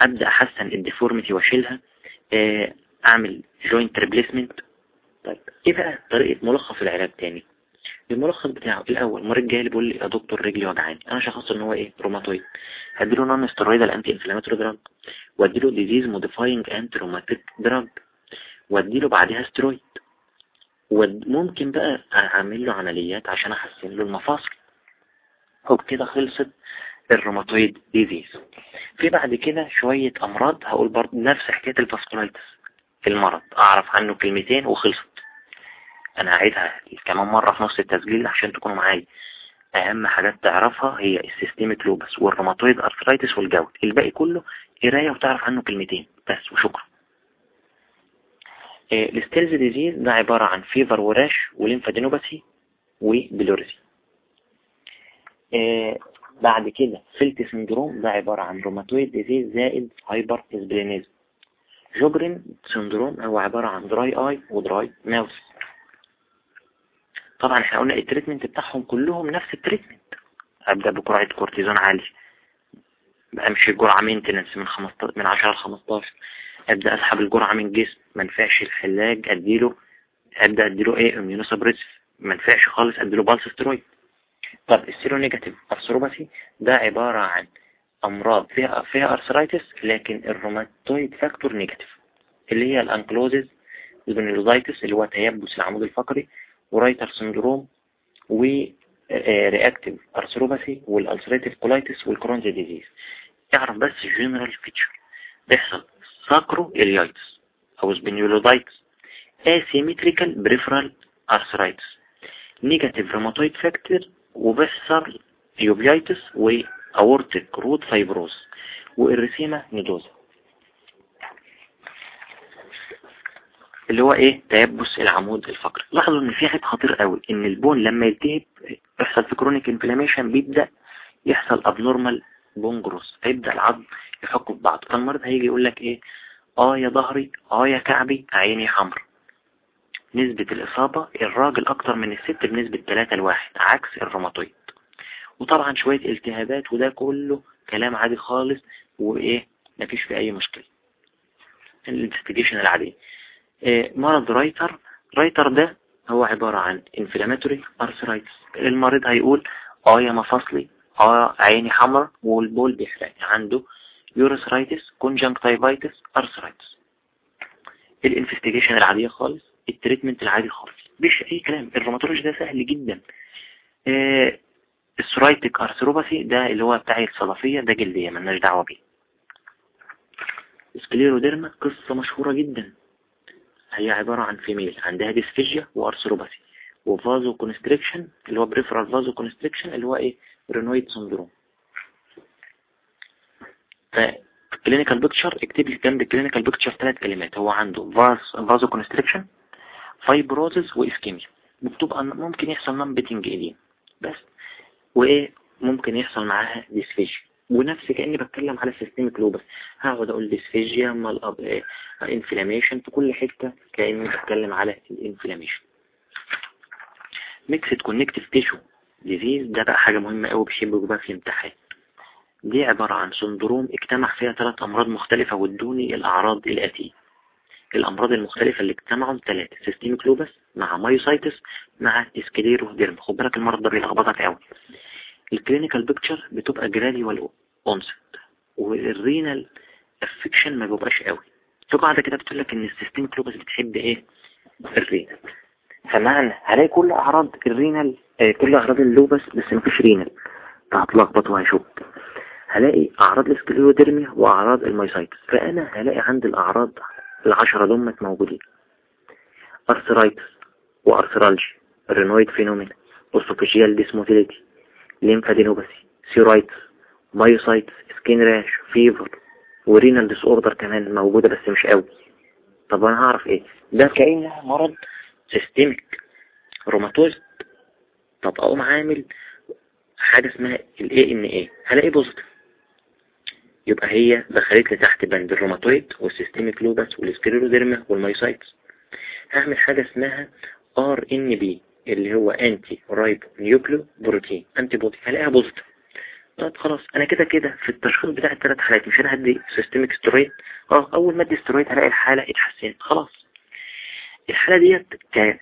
أبدأ أحسن ال deformity وأشيلها. أعمل joint replacement طيب إيه بقى طريقة ملخص العلاج تاني؟ الملخص بتاعه الأول مريض جاي بيقول لي يا دكتور رجلي وجعاني. أنا شخصت إن هو إيه؟ روماتويد. هديله non steroidal anti inflammatory drug وأديله disease modifying anti rheumatic drug وأديله بعدها سترويد وممكن بقى أعمل له عمليات عشان أحسن له المفاصل. وبكده خلصت ال rheumatoid disease في بعد كده شوية أمراض هقول برضه نفس حكاية ال vasculitis المرض. أعرف عنه كلمتين وخلصت. أنا هعيدها كمان مرة في نص التسجيل عشان تكونوا معايا. أهم حاجات تعرفها هي ال systemic lupus وال rheumatoid arthritis وال gout الباقي كله قراية وتعرف عنه كلمتين بس وشكرا. آه، ال Still's disease ده عبارة عن fever و rash و lymphadenopathy و pleurisy آه، بعد كده Felty syndrome ده عبارة عن rheumatoid disease زائد hypersplenism. Sjogren syndrome هو عبارة عن dry eye و dry mouth طبعا إحنا قلنا ال treatment بتاعهم كلهم نفس ال treatment. ابدأ بجرعة كورتيزون عالي. امشي جرعة maintenance من 15 من 10 ل 15 أبدأ أسحب الجرعة من الجسم ما نفعش العلاج اديله أبدأ أديله إيه؟ immunosuppressive ما نفعش خالص أديله pulse steroid طب ال seronegative arthropathy ده عبارة عن أمراض فيها فيها arthritis لكن ال rheumatoid factor negative اللي هي ال ankylosing اللي هو تيبس العمود الفقري. و Reiter syndrome و reactive arthropathy وال ulcerative colitis وال Crohn's disease اعرف بس ال general feature بيحصل sacroiliitis أو spondylitis asymmetrical peripheral arthritis negative rheumatoid factor وبيحصل uveitis و aortic root fibrosis و erythema nodosum اللي هو إيه؟ تيبس العمود الفقري. لاحظوا إن في حاجة خطير قوي إن ال bone لما يلتهب يحصل في chronic inflammation بيبدأ يحصل abnormal bone growth هيبدأ العظم يحك في بعض فالمرض هيجي يقول لك إيه؟ آه يا ظهري آه يا كعبي عيني حمر. نسبة الإصابة الراجل أكتر من الست بنسبة 3 لواحد عكس الروماتويد. وطبعا شوية التهابات وده كله كلام عادي خالص وإيه؟ مفيش في أي مشكلة. ال investigation العادية. مرض Reiter Reiter ده هو عبارة عن inflammatory arthritis المريض هيقول آه يا مفاصلي آه عيني حمر والبول بيحرق. عنده urethritis conjunctivitis arthritis ال investigation العادية خالص ال treatment العادي خالص. مش أي كلام. ال rheumatology ده سهل جدا. آه ال psoriatic arthropathy ده اللي هو بتاع الصدفية ده جلدية ملناش دعوة بيه. scleroderma قصة مشهورة جدا. هي عبارة عن female عندها dysphagia و arthropathy و vasoconstriction اللي هو peripheral vasoconstriction اللي هو إيه؟ Raynaud syndrome فال clinical picture اكتب لي جنب ال clinical picture ثلاث كلمات. هو عنده vaso vasoconstriction fibrosis و ischemia مكتوب أن ممكن يحصل non pitting edema بس. وإيه؟ ممكن يحصل معاها dysphagia ونفس كأني بتكلم على ال systemic lupus هقعد أقول ديسفيجيا مال inflammation في كل حتة كأني بتكلم على ال inflammation mixed connective tissue disease ده بقى حاجة مهمة قوي بيحبوا بقى في الامتحان. دي عبارة عن syndrome اجتمع فيها ثلاث أمراض مختلفة وادوني الأعراض الآتية. الأمراض المختلفة اللي اجتمعوا ثلاثة systemic lupus مع myositis مع scleroderma خد بالك المرض ده بيلخبطك قوي ال clinical picture بتبقى gradual onset وال renal affection ما بيبقاش قوي. في قاعدة كده بتقول لك إن ال systemic lupus بتحب إيه؟ ال renal فمعنى هلاقي كل أعراض ال renal آه كل أعراض ال lupus بس مفيش renal فهتلخبط وهشوف هلاقي أعراض ال scleroderma وأعراض ال myositis فأنا هلاقي عندي الأعراض العشرة دمت موجودين. arthritis و arthralgia Raynaud phenomenon esophageal dysmotility lymphadenopathy serositis myositis skin rash fever و renal disorder كمان موجودة بس مش قوي. طب أنا هعرف إيه؟ ده كأنها مرض systemic rheumatoid طب أقوم عامل حاجة اسمها ال ANA هلاقي positive يبقى هي دخلت لي تحت بند الروماتويد وال systemic lupus وال scleroderma وال myositis هعمل حاجة اسمها RNP اللي هو anti ribonucleoprotein antibody هلاقيها positive؟ طب خلاص أنا كده كده في التشخيص بتاع الثلاث حالات مش أنا هدي systemic steroid آه أول ما أدي سترويد هلاقي الحالة اتحسنت. خلاص. الحالة ديت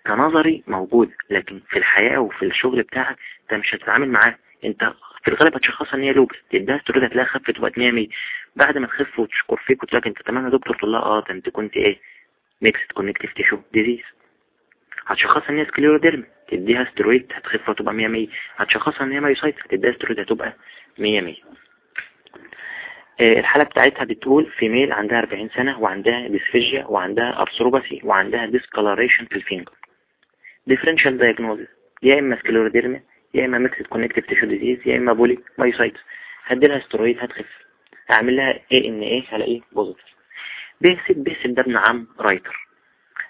كنظري موجود لكن في الحياة وفي الشغل بتاعك أنت مش هتتعامل معاه. أنت في الغالب هتشخصها إن هي lupus تديها سترويد هتلاقيها خفت وبقت 100 بعد ما تخف وتشكر فيك وتقول لك أنت تمام يا دكتور تقول لها آه ده أنت كنت إيه؟ mixed connective tissue disease هتشخصها ان هي scleroderma تديها سترويد هتخف وتبقى 100 100 هتشخصها إن هي myositis هتديها سترويد هتبقى 100 100 الحالة بتاعتها بتقول female عندها 40 سنة وعندها dysphagia وعندها arthropathy وعندها discoloration في ال finger. differential diagnosis يا إما scleroderma يا إما mixed connective tissue disease يا إما polymyositis هدي لها سترويد هتخف. هعمل لها إيه ANA هلاقيه positive Behcet Behcet ده ابن عم Reiter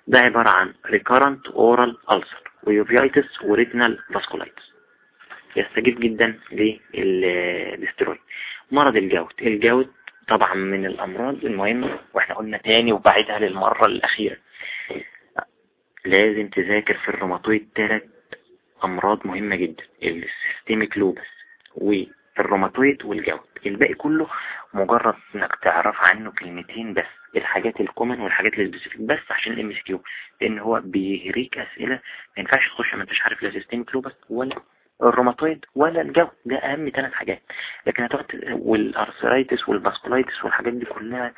ده عبارة عن recurrent oral ulcer و uveitis و retinal vasculitis يستجيب جدا للسترويد مرض ال gout. ال gout طبعا من الأمراض المهمة وإحنا قلنا تاني وبعدها للمرة الأخيرة. لازم تذاكر في الروماتويد ثلاث أمراض مهمة جدا ال systemic lupus والروماتويد وال gout. الباقي كله مجرد إنك تعرف عنه كلمتين بس. الحاجات ال common والحاجات ال specific بس عشان ال MCQ لأن هو بيهريك أسئلة. ما ينفعش تخش ما أنتش عارف لا systemic lupus ولا الروماتويد ولا الجو. ده أهم ثلاث حاجات. لكن هتقعد وال arthritis وال vasculitis والحاجات دي كلها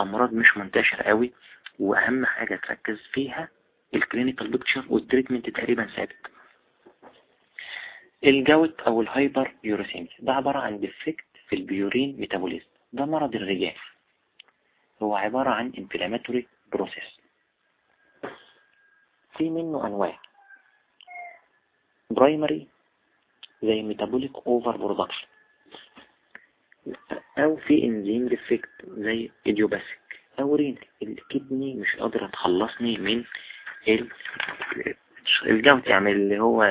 أمراض مش منتشرة قوي وأهم حاجة تركز فيها ال clinical picture وال treatment تقريبا ثابت. ال gout أو ال hyperuricemia ده عبارة عن defect في ال purine metabolism ده مرض الرجال. هو عبارة عن inflammatory process في منه أنواع. primary زي over production أو في enzyme defect زي idiopathic أو renal ال kidney مش قادرة تخلصني من ال gout يعني اللي هو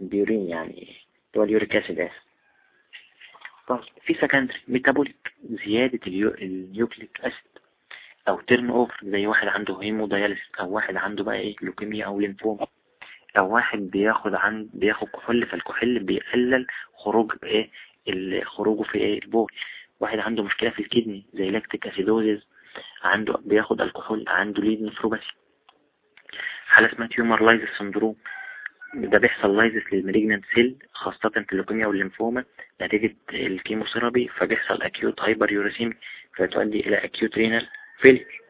البيورين يعني اللي هو ال uric acid طيب في secondary metabolic زيادة ال nucleic acid أو turnover زي واحد عنده hemodialysis أو واحد عنده بقى إيه لوكيميا أو ليمفوما أو واحد بياخد عن بياخد كحول فالكحول بيقلل خروج إيه خروجه في إيه البول. واحد عنده مشكلة في ال kidney زي lactic acidosis عنده بياخد الكحول عنده lead nephropathy حالة اسمها tumor lysis syndrome ده بيحصل lysis لل malignant cell خاصة في ال leukemia وال lymphoma. نتيجة ال chemotherapy فبيحصل acute hyperuricemia فتؤدي إلى acute renal failure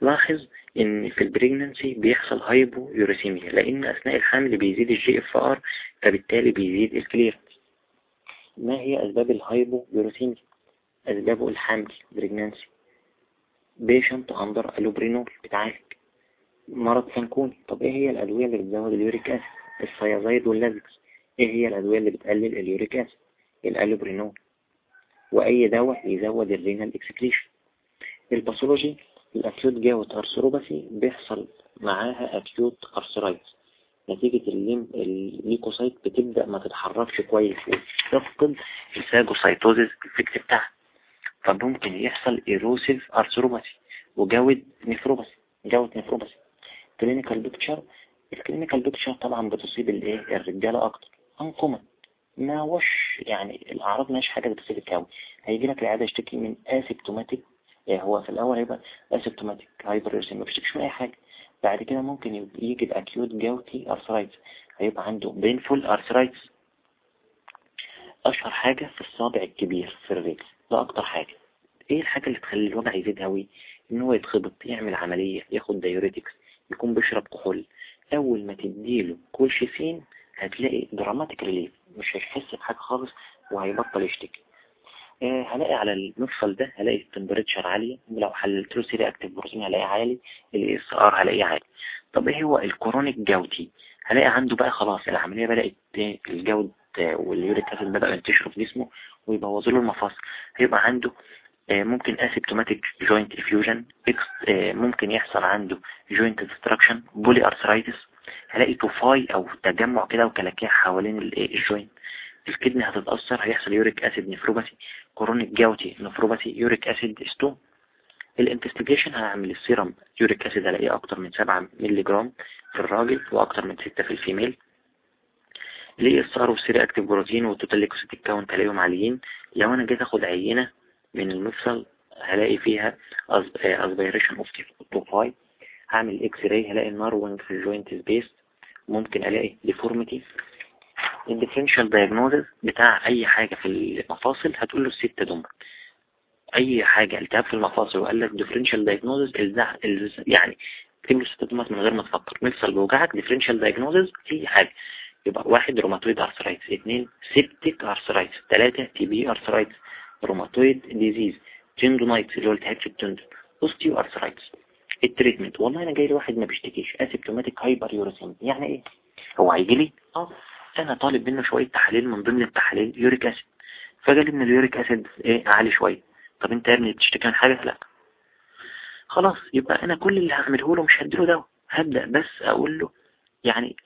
لاحظ إن في ال pregnancy بيحصل hypouricemia لأن أثناء الحمل بيزيد ال GFR فبالتالي بيزيد ال clearance ما هي أسباب ال hypouricemia اسبابه الحمل pregnancy patient under allopurinol بتعالج. مرض فانكوني طب إيه هي الأدوية اللي بتزود ال uric acid؟ ال thiazide وال Lasix. إيه هي الأدوية اللي بتقلل ال uric acid؟ ال allopurinol. وأي دواء يزود ال renal excretion. ال pathology ال acute gout arthropathy بيحصل معاها acute arthritis. نتيجة ال leukocyte بتبدأ ما تتحركش كويس وتفقد ال phagocytosis effect بتاعها. فممكن يحصل erosive arthropathy و gouty nephropathy. gouty nephropathy. clinical picture ال clinical picture طبعا بتصيب الايه الرجالة أكتر. uncommon ما هوش يعني الأعراض مش حاجة بتصيب الكون هيجي لك العيادة يشتكي من asymptomatic يعني هو في الأول هيبقى asymptomatic hyper ما بيشتكيش من أي حاجة. بعد كده ممكن يجي ب acute gouty arthritis هيبقى عنده painful arthritis أشهر حاجة في الصابع الكبير في الرجل. ده أكتر حاجة. إيه الحاجة اللي تخلي الوجع يزيد قوي إن هو يتخبط يعمل عملية ياخد diuretics يكون بيشرب كحول. أول ما تديله كولشيسين هتلاقي dramatic relief مش هيحس بحاجة خالص وهيبطل يشتكي. آه هلاقي على المفصل ده هلاقي ال temperature عالية. لو حللت له C-reactive protein هلاقيه عالي. ال ESR هلاقيه عالي. طب إيه هو ال chronic gouty هلاقي عنده بقى خلاص العملية بدأت ال gout وال uric acid بدأ ينتشروا في جسمه ويبوظوا له المفاصل. هيبقى عنده ممكن asymptomatic joint effusion ممكن يحصل عنده joint destruction polyarthritis هلاقي tophi أو تجمع كده وكلاكيع حوالين ال joint ال kidney هتتأثر هيحصل uric acid nephropathy chronic gouty nephropathy uric acid stone ال investigation هعمل ال serum uric acid هلاقيه أكتر من 7 مللي جرام في الراجل وأكتر من 6 في ال female. ال ESR وال C-reactive protein وال total leukocytic count هلاقيهم عاليين؟ لو أنا جيت آخد عينة من المفصل هلاقي فيها aspiration of tophi هعمل X-ray هلاقي narrow في ال joint space ممكن ألاقي deformity ال differential diagnosis بتاع أي حاجة في المفاصل هتقول له الست دمر أي حاجة التهاب في المفاصل وقال لك differential diagnosis يعني اكتب له ست دمر من غير ما تفكر. مفصل بيوجعك differential diagnosis أي حاجة. يبقى واحد rheumatoid arthritis اثنين septic arthritis ثلاثة TB arthritis rheumatoid disease tendonitis اللي هو التهاب في ال tendon osteoarthritis ال treatment والله أنا جاي لي واحد ما بيشتكيش. asymptomatic hyperuricemia يعني إيه؟ هو هيجي لي؟ آه. أنا طالب منه شوية تحاليل من ضمن التحاليل. uric acid فجالي من ال uric acid إيه؟ عالي شوية. طب أنت يا ابني بتشتكي من حاجة؟ لا. خلاص يبقى أنا كل اللي هعمله له مش هديله دواء. هبدأ بس أقول له يعني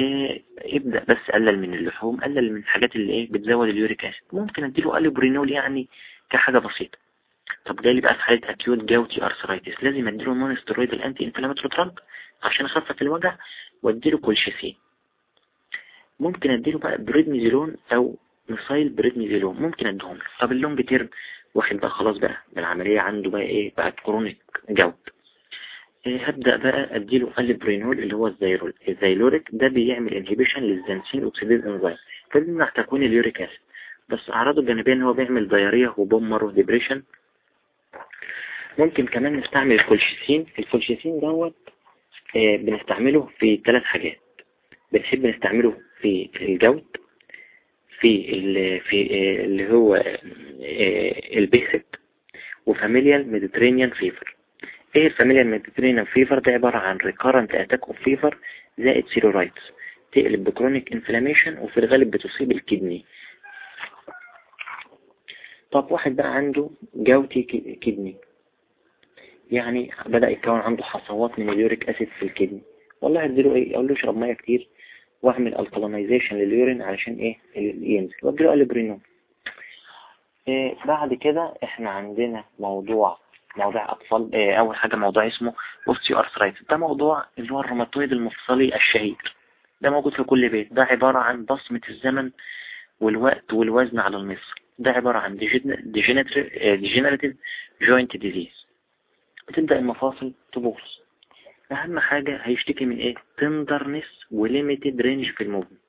إيه ابدأ بس قلل من اللحوم قلل من الحاجات اللي إيه بتزود ال uric acid ممكن أديله allopurinol يعني كحاجة بسيطة. طب جالي بقى في حالة acute gouty arthritis لازم أديله non-steroidal anti-inflammatory drug عشان أخفف الوجع وأديله كولشيسين ممكن أديله بقى بريدنيزولون أو methylprednisolone ممكن أديهم. طب ال long term واحد بقى خلاص بقى العملية عنده بقى إيه بقى chronic gout هبدأ بقى أديله allopurinol اللي هو ال Zyloric. ال Zyloric ده بيعمل inhibition لل xanthine oxidase enzyme فبيمنع تكوين ال uric acid بس أعراضه الجانبية إن هو بيعمل diarrhea و bone marrow depression ممكن كمان نستعمل ال colchicine. ال colchicine دوت آه بنستعمله في ثلاث حاجات. بنحب نستعمله في ال gout في في آه اللي هو آه ال Behcet's و familial Mediterranean fever. إيه ال familial Mediterranean fever ده عبارة عن recurrent attack of fever زائد serositis تقلب ب chronic inflammation وفي الغالب بتصيب ال kidney طب واحد بقى عنده gouty kidney يعني بدأ يتكون عنده حصوات من ال uric acid في ال kidney والله اديله إيه؟ أقول له اشرب مية كتير واعمل alkalinization لل urine علشان إيه؟ ينزل. واديله allopurinol إيه بعد كده إحنا عندنا موضوع موضوع أطفال إيه أول حاجة موضوع اسمه osteoarthritis ده موضوع اللي هو الروماتويد المفصلي الشهير. ده موجود في كل بيت. ده عبارة عن بصمة الزمن والوقت والوزن على المفصل. ده عبارة عن degenerative joint disease بتبدأ المفاصل تبوظ. أهم حاجة هيشتكي من إيه؟ tenderness و limited range في ال movement.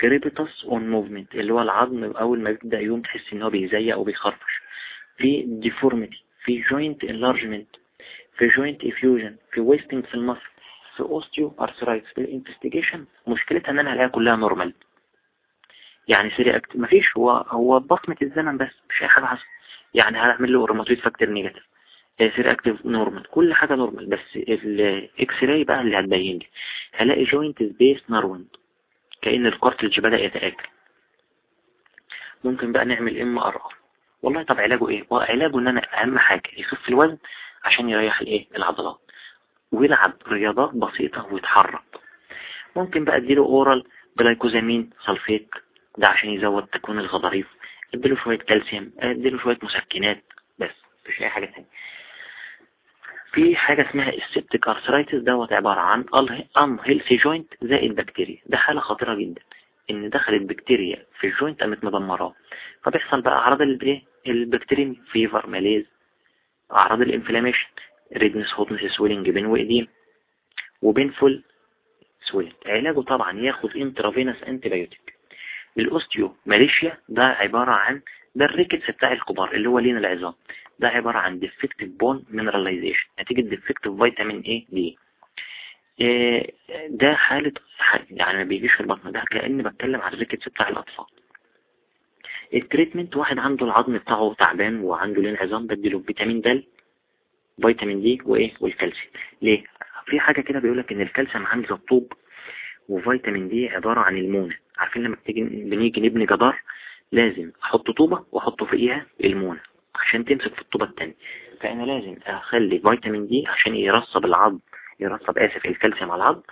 crepitus on movement اللي هو العظم أول ما بيبدأ يوم تحس إن هو بيزيق أو بيخرفش. في deformity في joint enlargement في joint effusion في wasting في ال muscle في في ال investigation مشكلتها إن أنا هلاقيها كلها normal يعني C-reactive مفيش. هو هو بصمة الزمن بس. مش أي حاجة حصل يعني هعمل له rheumatoid factor negative C-reactive normal كل حاجة normal بس ال X-ray بقى اللي هتبين لي. هلاقي joint space narrowing كأن ال cartilage بدأ يتآكل. ممكن بقى نعمل MRI والله طب علاجه إيه؟ علاجه إن أنا أهم حاجة يخف الوزن عشان يريح الإيه؟ العضلات. ويلعب رياضات بسيطة ويتحرك. ممكن بقى أديله oral glucosamine sulfate ده عشان يزود تكوين الغضاريف. أديله شوية كالسيوم أديله شوية مسكنات بس مفيش أي حاجة تانية. في حاجة اسمها ال septic arthritis دوت عبارة عن ان healthy joint زائد بكتيريا ده حالة خطيرة جدا. إن دخلت بكتيريا في ال joint قامت مدمراه فبيحصل بقى أعراض الايه البكتيريا fever malaise أعراض ال inflammation redness hotness swelling pain وايدين و painful swelling علاجه طبعا ياخد intravenous antibiotic ال osteomalacia ده عبارة عن ده ال rickets بتاع الكبار اللي هو لين العظام. ده عبارة عن defective bone mineralization. نتيجة defective فيتامين إيه D ده حالة يعني ما بيجيش في البطن ده كأني بتكلم عن ال rickets بتاع الأطفال. ال treatment واحد عنده العظم بتاعه تعبان وعنده لين عظام بديله فيتامين د فيتامين D وإيه والكالسيوم. ليه؟ في حاجة كده بيقولك إن الكالسيوم عامل الطوب وفيتامين D عبارة عن المونة. عارفين لما بتيجي بنيجي نبني جدار لازم أحط طوبة وأحط فوقيها المونة عشان تمسك في الطوبة التانية. فأنا لازم أخلي فيتامين D عشان يرصب العظم. يرصب آسف الكالسيوم على العظم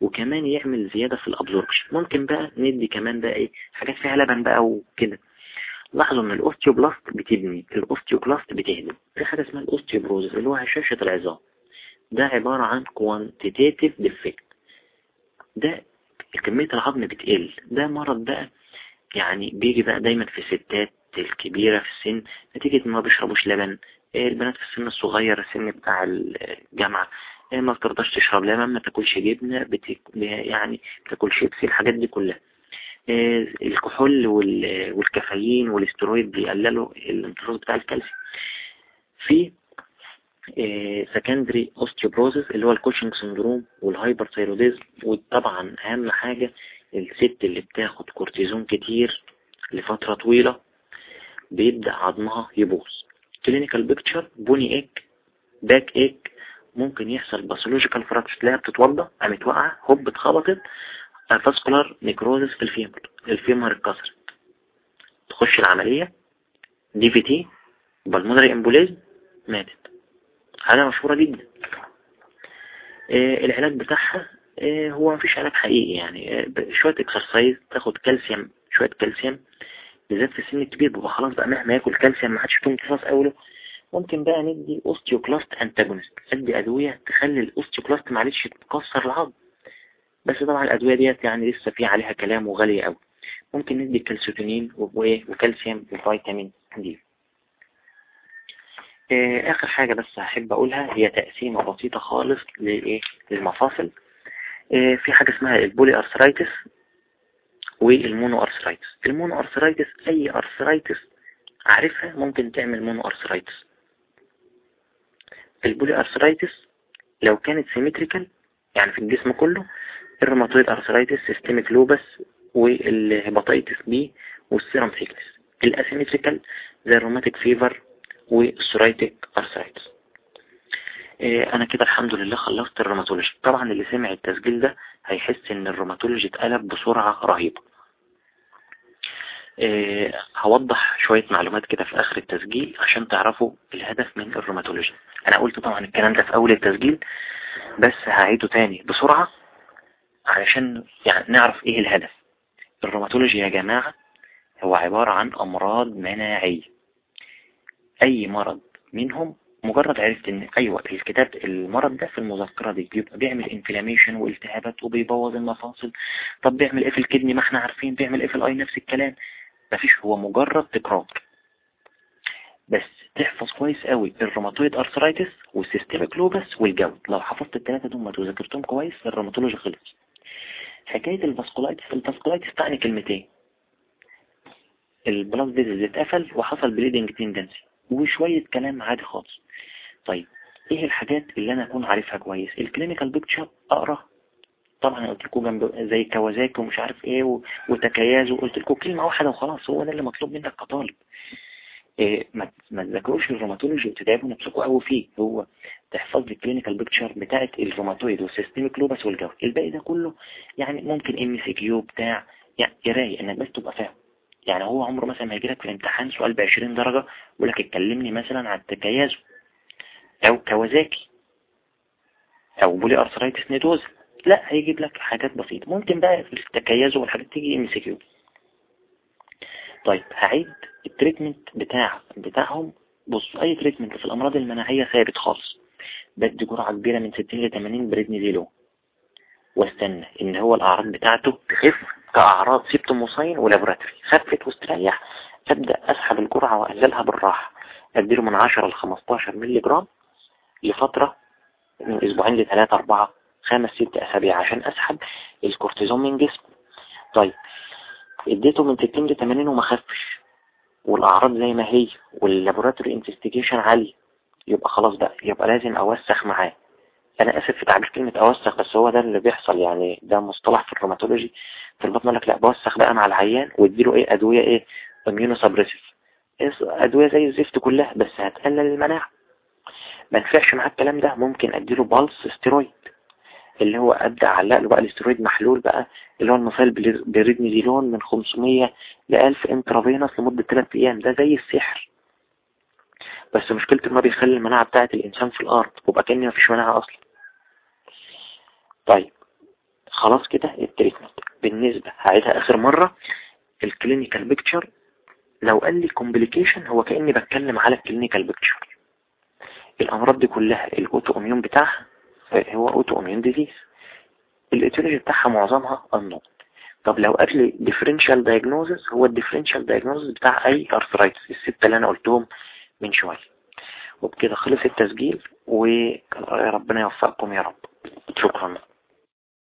وكمان يعمل زيادة في ال absorption ممكن بقى ندي كمان بقى إيه حاجات فيها لبن بقى وكده. لاحظوا إن ال osteoblast بتبني ال osteoclast بتهدم. في حاجة اسمها ال osteoporosis اللي هو هشاشة العظام. ده عبارة عن quantitative defect. ده كمية العظم بتقل. ده مرض بقى يعني بيجي بقى دايما في الستات الكبيرة في السن نتيجة ما بيشربوش لبن. البنات في السن الصغير السن بتاع الجامعة ما بترضاش تشرب لبن ما تاكلش جبنة بتك... يعني بتاكل شيبسي الحاجات دي كلها. إيه، الكحول والكافيين والاسترويد بيقللوا الامتصاص بتاع الكالسيوم. في secondary osteoporosis اللي هو ال Cushing syndrome وال hyperthyroidism وطبعا أهم حاجة الست اللي بتاخد كورتيزون كتير لفترة طويلة بيبدأ عظمها يبوظ. clinical picture bony ache back ache ممكن يحصل pathological fracture تلاقيها بتتوضى قامت واقعة هوب اتخبطت avascular necrosis في ال femur ال femur اتكسرت. تخش العملية DVT pulmonary embolism ماتت. حاجة مشهورة جدا. آه العلاج بتاعها آه هو مفيش علاج حقيقي يعني. آه شوية exercise تاخد كالسيوم شوية كالسيوم بالذات في السن الكبير بيبقى خلاص بقى مهما ياكل كالسيوم ما حدش فيهم امتصاص أوله. ممكن بقى ندي osteoclast antagonist. ادي أدوية تخلي ال osteoclast معلش تكسر العظم. بس طبعا الأدوية ديت يعني لسه في عليها كلام وغالية قوي ممكن ندي كالسيتونين وكالسيوم وفيتامين D آه، آخر حاجة بس هحب أقولها هي تقسيمة بسيطة خالص للايه للمفاصل. آه، في حاجة اسمها ال polyarthritis وال monoarthritis ال monoarthritis أي arthritis عارفها ممكن تعمل monoarthritis ال polyarthritis لو كانت symmetrical يعني في الجسم كله الروماتويد ارثرايتس سيستميك لوبس والهيباتيتس بي والسيرم سيكنس الاسيمتريكال زي ال rheumatic fever وال psoriatic arthritis إيه، أنا كده الحمد لله خلصت ال rheumatology طبعا اللي سمع التسجيل ده هيحس إن ال rheumatology اتقلب بسرعة رهيبة. هوضح شوية معلومات كده في آخر التسجيل عشان تعرفوا الهدف من ال rheumatology. أنا قلت طبعا الكلام ده في أول التسجيل بس هعيده تاني بسرعة علشان يعني نعرف إيه الهدف. ال rheumatology يا جماعة هو عبارة عن أمراض مناعية. أي مرض منهم مجرد عرفت إن أيوه الكتاب المرض ده في المذكرة دي بيبقى بيعمل inflammation والتهابات وبيبوظ المفاصل. طب بيعمل إيه في ال kidney؟ ما إحنا عارفين. بيعمل إيه في ال eye؟ نفس الكلام. مفيش هو مجرد تكرار. بس تحفظ كويس قوي ال rheumatoid arthritis وال systemic lupus وال gout لو حفظت الثلاثه دول وذاكرتهم كويس ال rheumatology خلص. حكاية ال vasculitis ال vasculitis تعني كلمتين. ال blood vessels اتقفل وحصل bleeding tendency وشوية كلام عادي خالص. طيب إيه الحاجات اللي أنا أكون عارفها كويس؟ ال clinical picture أقرأ طبعا قلت لكم جنب زي كوازاكي ومش عارف إيه و Takayasu وقلت لكم كلمة واحدة وخلاص هو ده اللي مطلوب منك كطالب. إيه ما تذاكروش ال rheumatology وتتعبوا نفسكم قوي فيه. هو تحفظ لي الكلينيكال بيكتشر بتاعت الروماتويد والسيستميك لوبس والجو. الباقي ده كله يعني ممكن MCQ بتاع يعني قراية إنك بس تبقى فاهم. يعني هو عمره مثلا ما يجي لك في الامتحان سؤال ب 20 درجة يقول لك اتكلمني مثلا عن ال Takayasu أو كوازاكي أو polyarteritis nodosa لا هيجيب لك حاجات بسيطة. ممكن بقى في ال Takayasu والحاجات تيجي MCQ. طيب هعيد ال treatment بتاع بتاعهم. بص أي treatment في الأمراض المناعية ثابت خالص. بدي جرعة كبيرة من 60 ل 80 بريدنيزيلون واستنى إن هو الأعراض بتاعته تخف كأعراض symptoms و laboratory. خفت واستريح. أبدأ أسحب الجرعة وأقللها بالراحة. أديله من 10 ل 15 مللي جرام لفترة من أسبوعين لثلاثة أربعة خمس ست اسابيع عشان أسحب الكورتيزون من جسمه طيب اديته من 60 ل 80 وما خفش والأعراض زي ما هي وال laboratory investigation عالي يبقى خلاص بقى يبقى لازم أوسخ معاه. أنا آسف في تعبير كلمة أوسخ بس هو ده اللي بيحصل يعني ده مصطلح في ال rheumatology في الباطنة لك لا بوسخ بقى مع العيان واديله إيه أدوية إيه immunosuppressive أدوية زي الزفت كلها بس هتقلل المناعة. ما نفعش معاه الكلام ده ممكن أديله pulse steroid اللي هو ابدا اعلق له بقى الاسترويد محلول بقى اللي هو ال methylprednisolone من 500 ل 1000 intravenous لمدة 3 أيام. ده زي السحر. بس مشكلته ما بيخلي المناعة بتاعت الإنسان في الأرض وبقى كأني ما فيش مناعة أصلا. طيب خلاص كده ال treatment بالنسبة هعيدها آخر مرة. ال clinical picture لو قال لي complication هو كأني بتكلم على ال clinical picture الأمراض دي كلها ال autoimmune بتاعها هو autoimmune disease ال etiology بتاعها معظمها النوم طب لو قال لي differential diagnosis هو ال differential diagnosis بتاع أي arthritis. الستة اللي أنا قلتهم من شوية. وبكده خلص التسجيل وربنا يوفقكم يا رب. شكرا.